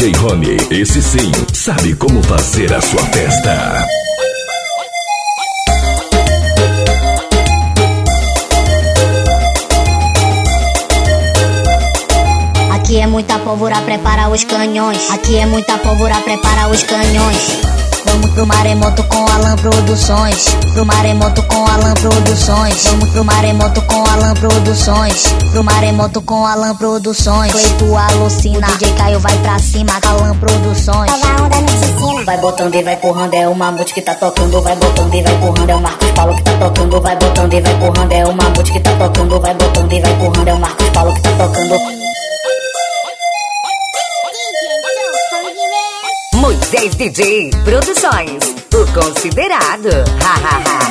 DJ Rony, esse sim, sabe como fazer a sua festa. Aqui é muita pólvora, prepara os canhões. Aqui é muita pólvora, prepara os canhões. Vamos pro maremoto com Alan Produções. Pro maremoto com Alan Produções. Vamos pro maremoto com Alan Produções. Pro maremoto com Alan Produções. Cleito alucina, o DJ Caio vai pra cima. Alan Produções. Tava onda no piscina. Vai botando e vai empurrando, é o Mamute que tá tocando. Vai botando e vai empurrando, é o Marcos Paulo que tá tocando. Vai botando e vai empurrando, é o Mamute que tá tocando. Vai botando e vai empurrando, é o Marcos Paulo que tá tocando. Moisés DJ Produções, o considerado. Ha, ha, ha.